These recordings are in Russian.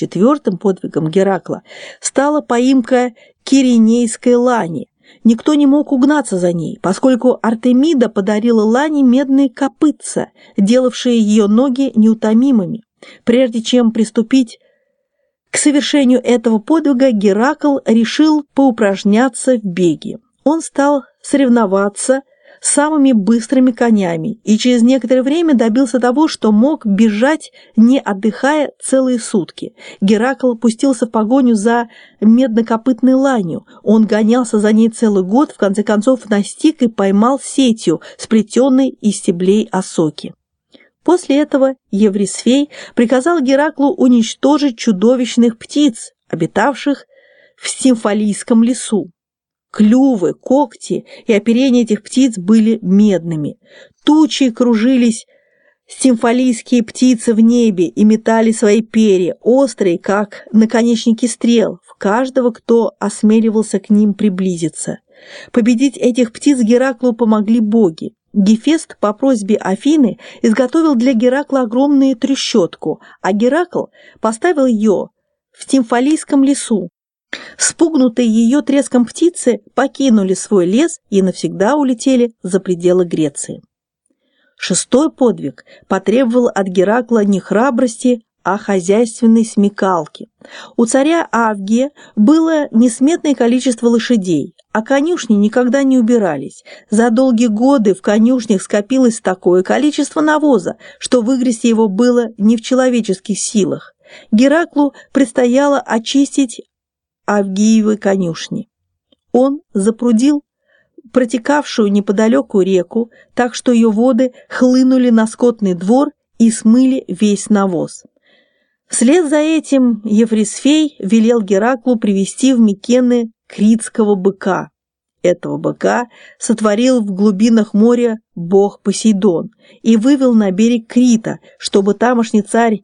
Четвертым подвигом Геракла стала поимка Киринейской лани. Никто не мог угнаться за ней, поскольку Артемида подарила лани медные копытца, делавшие ее ноги неутомимыми. Прежде чем приступить к совершению этого подвига, Геракл решил поупражняться в беге. Он стал соревноваться самыми быстрыми конями и через некоторое время добился того, что мог бежать, не отдыхая целые сутки. Геракл пустился в погоню за меднокопытной ланью. Он гонялся за ней целый год, в конце концов настиг и поймал сетью, сплетенной из стеблей осоки. После этого Еврисфей приказал Гераклу уничтожить чудовищных птиц, обитавших в Симфолийском лесу. Клювы, когти и оперение этих птиц были медными. Тучи кружились симфолийские птицы в небе и метали свои перья, острые, как наконечники стрел, в каждого, кто осмеливался к ним приблизиться. Победить этих птиц Гераклу помогли боги. Гефест по просьбе Афины изготовил для Геракла огромную трещотку, а Геракл поставил ее в Тимфалийском лесу, Спугнутые ее треском птицы покинули свой лес и навсегда улетели за пределы Греции. Шестой подвиг потребовал от Геракла не храбрости, а хозяйственной смекалки. У царя Авгия было несметное количество лошадей, а конюшни никогда не убирались. За долгие годы в конюшнях скопилось такое количество навоза, что выгрести его было не в человеческих силах. Гераклу предстояло очистить Авгиевой конюшни. Он запрудил протекавшую неподалеку реку, так что ее воды хлынули на скотный двор и смыли весь навоз. Вслед за этим Ефрисфей велел Гераклу привести в Микены критского быка. Этого быка сотворил в глубинах моря бог Посейдон и вывел на берег Крита, чтобы тамошний царь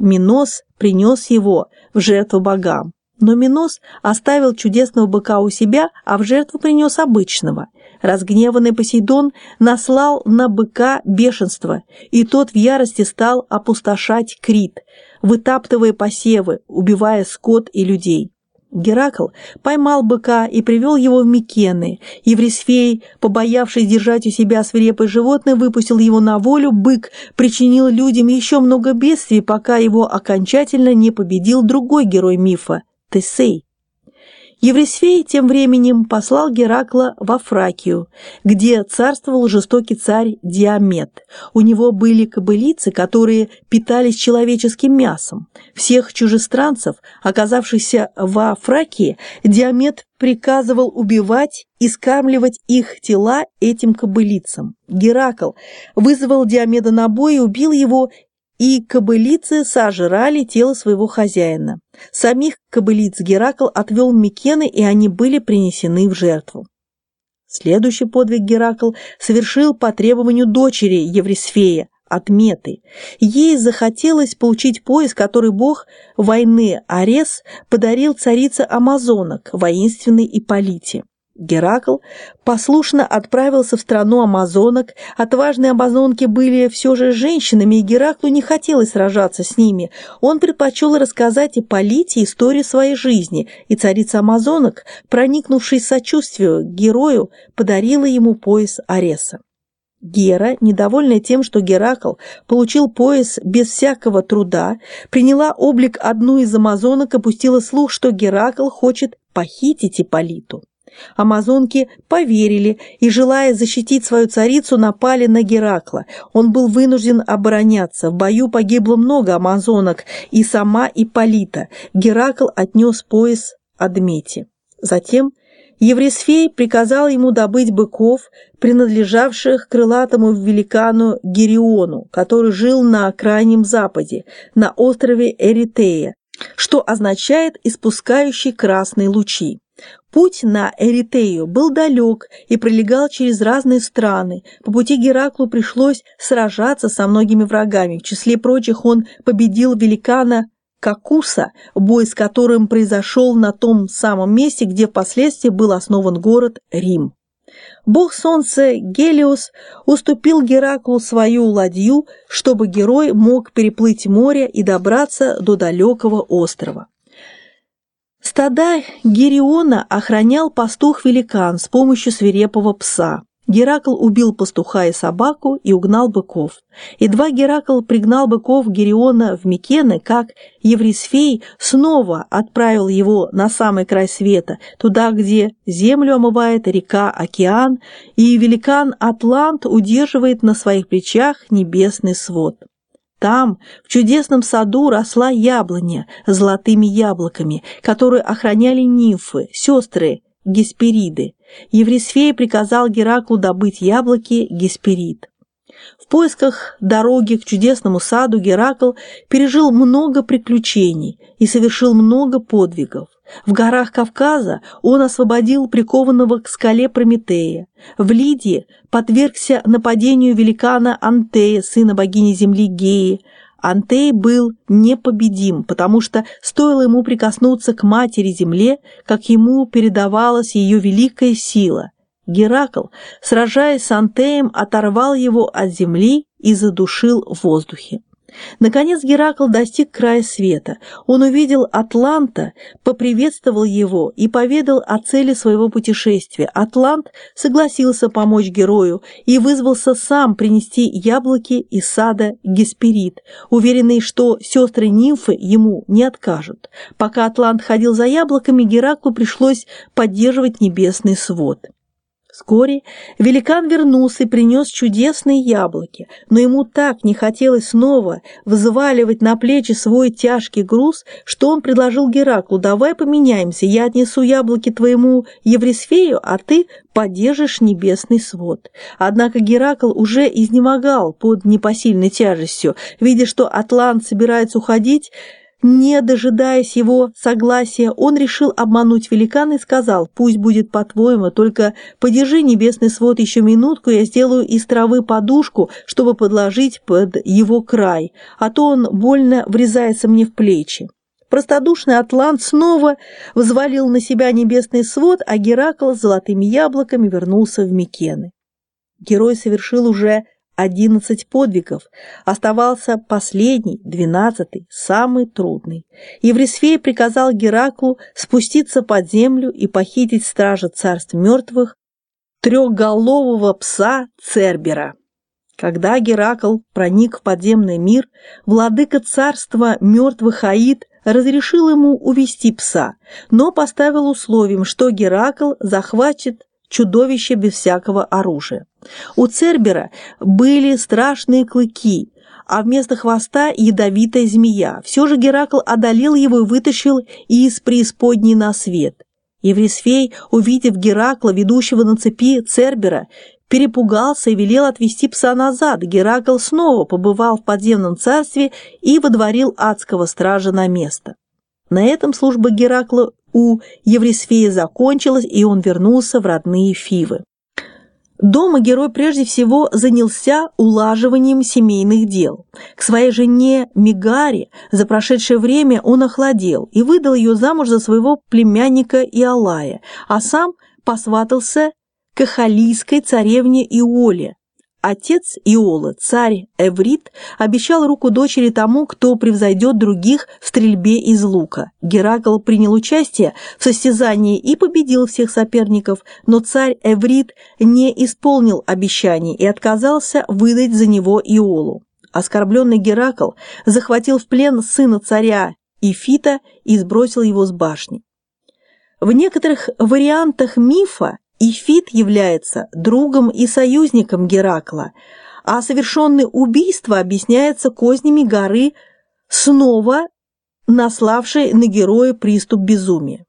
Минос принес его в жертву богам. Но Минос оставил чудесного быка у себя, а в жертву принес обычного. Разгневанный Посейдон наслал на быка бешенство, и тот в ярости стал опустошать Крит, вытаптывая посевы, убивая скот и людей. Геракл поймал быка и привел его в Микены. Еврисфей, побоявшись держать у себя свирепое животное, выпустил его на волю. Бык причинил людям еще много бедствий, пока его окончательно не победил другой герой мифа Тесей. Еврисфей тем временем послал Геракла во Фракию, где царствовал жестокий царь Диамет. У него были кобылицы, которые питались человеческим мясом. Всех чужестранцев, оказавшихся во Фракии, Диамет приказывал убивать и скармливать их тела этим кобылицам. Геракл вызвал Диомеда на бой убил его и кобылицы сожрали тело своего хозяина. Самих кобылиц Геракл отвел Микены, и они были принесены в жертву. Следующий подвиг Геракл совершил по требованию дочери Еврисфея, Отметы. Ей захотелось получить пояс, который бог войны Арес подарил царице Амазонок, воинственной Ипполите. Геракл послушно отправился в страну амазонок. Отважные амазонки были все же женщинами, и Гераклу не хотелось сражаться с ними. Он предпочел рассказать Ипполите историю своей жизни, и царица амазонок, проникнувшись сочувствию к герою, подарила ему пояс Ареса. Гера, недовольная тем, что Геракл получил пояс без всякого труда, приняла облик одну из амазонок и пустила слух, что Геракл хочет похитить Ипполиту. Амазонки поверили и, желая защитить свою царицу, напали на Геракла. Он был вынужден обороняться. В бою погибло много амазонок и сама Ипполита. Геракл отнес пояс Адмете. Затем Еврисфей приказал ему добыть быков, принадлежавших крылатому великану Гериону, который жил на крайнем западе, на острове Эритея, что означает «испускающий красные лучи». Путь на Эритею был далек и пролегал через разные страны. По пути Гераклу пришлось сражаться со многими врагами. В числе прочих он победил великана Какуса, бой с которым произошел на том самом месте, где впоследствии был основан город Рим. Бог солнца Гелиос уступил Гераклу свою ладью, чтобы герой мог переплыть море и добраться до далекого острова. Стада Гериона охранял пастух-великан с помощью свирепого пса. Геракл убил пастуха и собаку и угнал быков. Едва Геракл пригнал быков Гериона в Микены, как Еврисфей снова отправил его на самый край света, туда, где землю омывает река Океан, и великан Атлант удерживает на своих плечах небесный свод. Там, в чудесном саду, росла яблоня с золотыми яблоками, которые охраняли нимфы, сестры Геспериды. Еврисфей приказал Гераклу добыть яблоки Гесперид. В поисках дороги к чудесному саду Геракл пережил много приключений и совершил много подвигов. В горах Кавказа он освободил прикованного к скале Прометея. В Лидии подвергся нападению великана Антея, сына богини земли Геи. Антей был непобедим, потому что стоило ему прикоснуться к матери-земле, как ему передавалась ее великая сила. Геракл, сражаясь с Антеем, оторвал его от земли и задушил в воздухе. Наконец Геракл достиг края света. Он увидел Атланта, поприветствовал его и поведал о цели своего путешествия. Атлант согласился помочь герою и вызвался сам принести яблоки из сада Гесперид, уверенный, что сестры-нимфы ему не откажут. Пока Атлант ходил за яблоками, Гераклу пришлось поддерживать небесный свод. Вскоре великан вернулся и принес чудесные яблоки, но ему так не хотелось снова взваливать на плечи свой тяжкий груз, что он предложил Гераклу, давай поменяемся, я отнесу яблоки твоему Еврисфею, а ты поддержишь небесный свод. Однако Геракл уже изнемогал под непосильной тяжестью, видя, что Атлант собирается уходить, не дожидаясь его согласия, он решил обмануть великана и сказал, «Пусть будет по-твоему, только подержи небесный свод еще минутку, я сделаю из травы подушку, чтобы подложить под его край, а то он больно врезается мне в плечи». Простодушный атлант снова взвалил на себя небесный свод, а Геракл с золотыми яблоками вернулся в Микены. Герой совершил уже Одиннадцать подвигов. Оставался последний, двенадцатый, самый трудный. Еврисфей приказал Гераклу спуститься под землю и похитить стража царств мертвых, трехголового пса Цербера. Когда Геракл проник в подземный мир, владыка царства мертвых Аид разрешил ему увести пса, но поставил условием, что Геракл захватит чудовище без всякого оружия. У Цербера были страшные клыки, а вместо хвоста ядовитая змея. Все же Геракл одолел его и вытащил из преисподней на свет. Еврисфей, увидев Геракла, ведущего на цепи Цербера, перепугался и велел отвести пса назад. Геракл снова побывал в подземном царстве и водворил адского стража на место. На этом служба Геракла у Еврисфея закончилась, и он вернулся в родные Фивы. Дома герой прежде всего занялся улаживанием семейных дел. К своей жене Мигаре за прошедшее время он охладел и выдал ее замуж за своего племянника Иолая, а сам посватался к Ахалийской царевне Иоле, Отец Иола, царь Эврит, обещал руку дочери тому, кто превзойдет других в стрельбе из лука. Геракл принял участие в состязании и победил всех соперников, но царь Эврит не исполнил обещаний и отказался выдать за него Иолу. Оскорбленный Геракл захватил в плен сына царя Ифита и сбросил его с башни. В некоторых вариантах мифа Ифит является другом и союзником Геракла, а совершенное убийство объясняется кознями горы, снова наславшей на героя приступ безумия.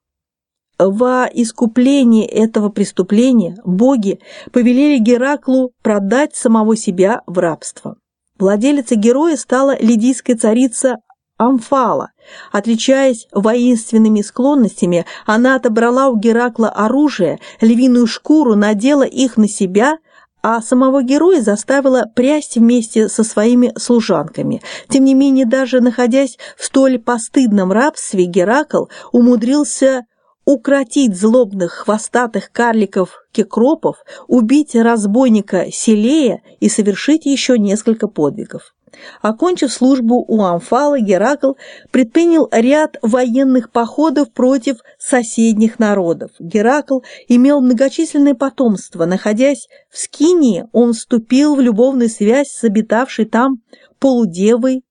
Во искуплении этого преступления боги повелели Гераклу продать самого себя в рабство. Владелицей героя стала лидийская царица Амфала. Отличаясь воинственными склонностями, она отобрала у Геракла оружие, львиную шкуру, надела их на себя, а самого героя заставила прясть вместе со своими служанками. Тем не менее, даже находясь в столь постыдном рабстве, Геракл умудрился укротить злобных хвостатых карликов-кекропов, убить разбойника Селея и совершить еще несколько подвигов. Окончив службу у Амфала, Геракл предпринял ряд военных походов против соседних народов. Геракл имел многочисленное потомство. Находясь в Скинии, он вступил в любовную связь с обитавшей там полудевой,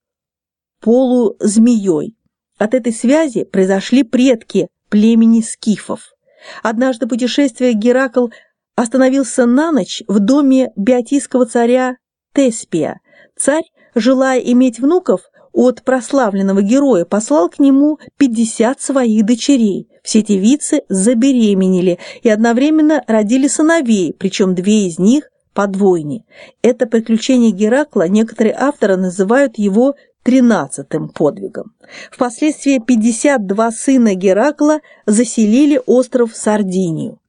полузмеей. От этой связи произошли предки племени скифов. Однажды путешествие Геракл остановился на ночь в доме биотийского царя Теспия. Царь желая иметь внуков от прославленного героя, послал к нему 50 своих дочерей. Все девицы забеременели и одновременно родили сыновей, причем две из них по двойне. Это приключение Геракла некоторые авторы называют его тринадцатым подвигом. Впоследствии 52 сына Геракла заселили остров Сардинию.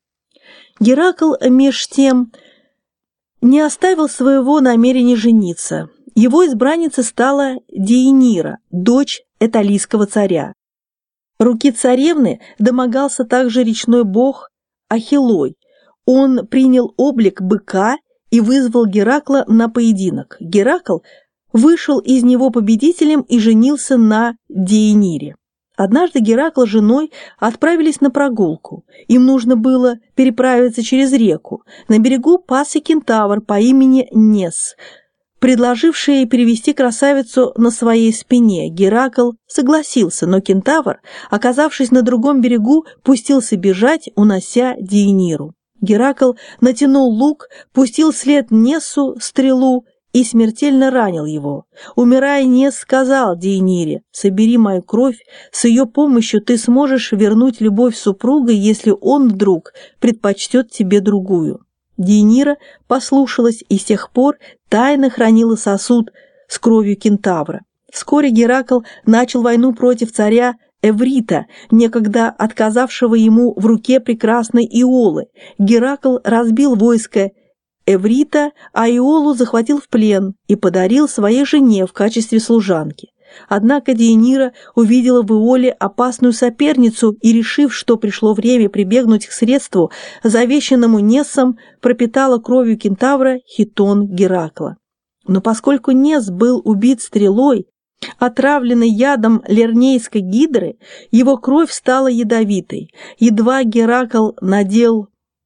Геракл, меж тем, не оставил своего намерения жениться. Его избранницей стала Дейнира, дочь эталийского царя. Руки царевны домогался также речной бог Ахилой. Он принял облик быка и вызвал Геракла на поединок. Геракл вышел из него победителем и женился на Дейнире. Однажды Геракл с женой отправились на прогулку. Им нужно было переправиться через реку. На берегу пасся кентавр по имени Нес – предложивший перевести красавицу на своей спине. Геракл согласился, но кентавр, оказавшись на другом берегу, пустился бежать, унося Дейниру. Геракл натянул лук, пустил след Несу стрелу и смертельно ранил его. Умирая, Нес сказал Дейнире, «Собери мою кровь, с ее помощью ты сможешь вернуть любовь супруга, если он вдруг предпочтет тебе другую». Дейнира послушалась и с тех пор тайно хранила сосуд с кровью кентавра. Вскоре Геракл начал войну против царя Эврита, некогда отказавшего ему в руке прекрасной Иолы. Геракл разбил войско Эврита, а Иолу захватил в плен и подарил своей жене в качестве служанки. Однако Дейнира увидела в Иоле опасную соперницу и, решив, что пришло время прибегнуть к средству, завещанному Несом, пропитала кровью кентавра хитон Геракла. Но поскольку Нес был убит стрелой, отравленный ядом лернейской гидры, его кровь стала ядовитой. Едва Геракл надел